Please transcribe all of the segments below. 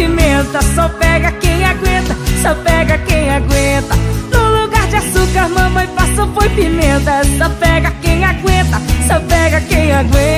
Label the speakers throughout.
Speaker 1: pimenta. Só pega quem aguenta, só pega quem aguenta. No lugar de açúcar, mamãe passou foi pimenta. Só pega quem aguenta, só pega quem aguenta.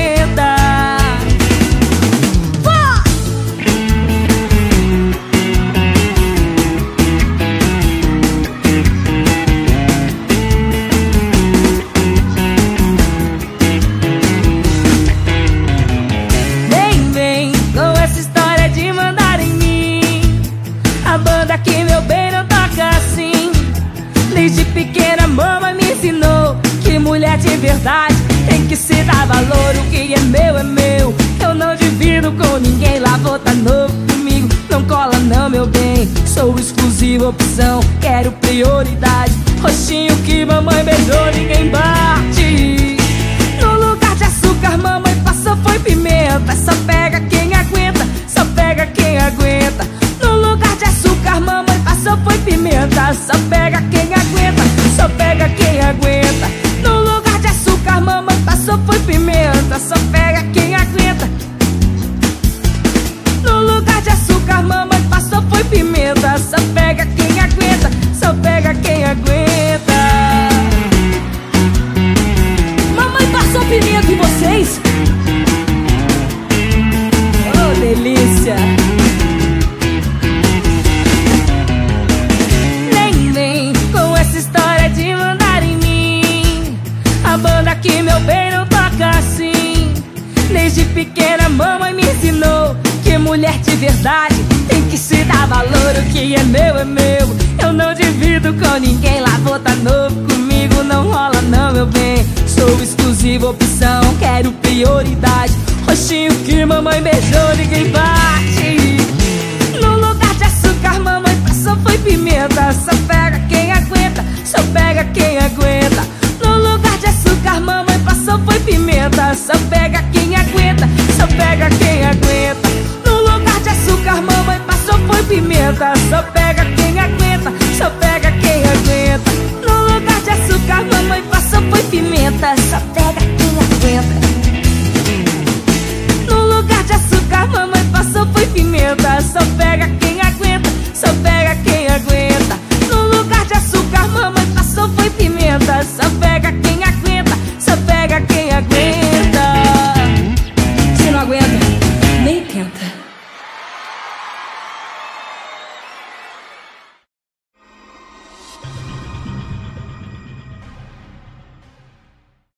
Speaker 1: Opção Quero prioridade. Roxinho que mamãe beijou Ninguém bate. No lugar de açúcar mamãe passou foi pimenta. Só pega quem aguenta Só pega quem aguenta. No lugar de açúcar mamãe passou foi pimenta. Só pega quem Só Desde pequena mamãe me ensinou Que mulher de verdade tem que se dar valor, o que é meu é meu. Eu não divido com ninguém, lavou tá novo Comigo não rola não, meu bem. Sou exclusiva opção, quero prioridade. Roxinho que mamãe beijou, ninguém bate. No lugar de açúcar, mamãe passou foi pimenta. Só pega quem aguenta, só pega quem aguenta. No lugar de açúcar, mamãe passou foi pimenta. Só pega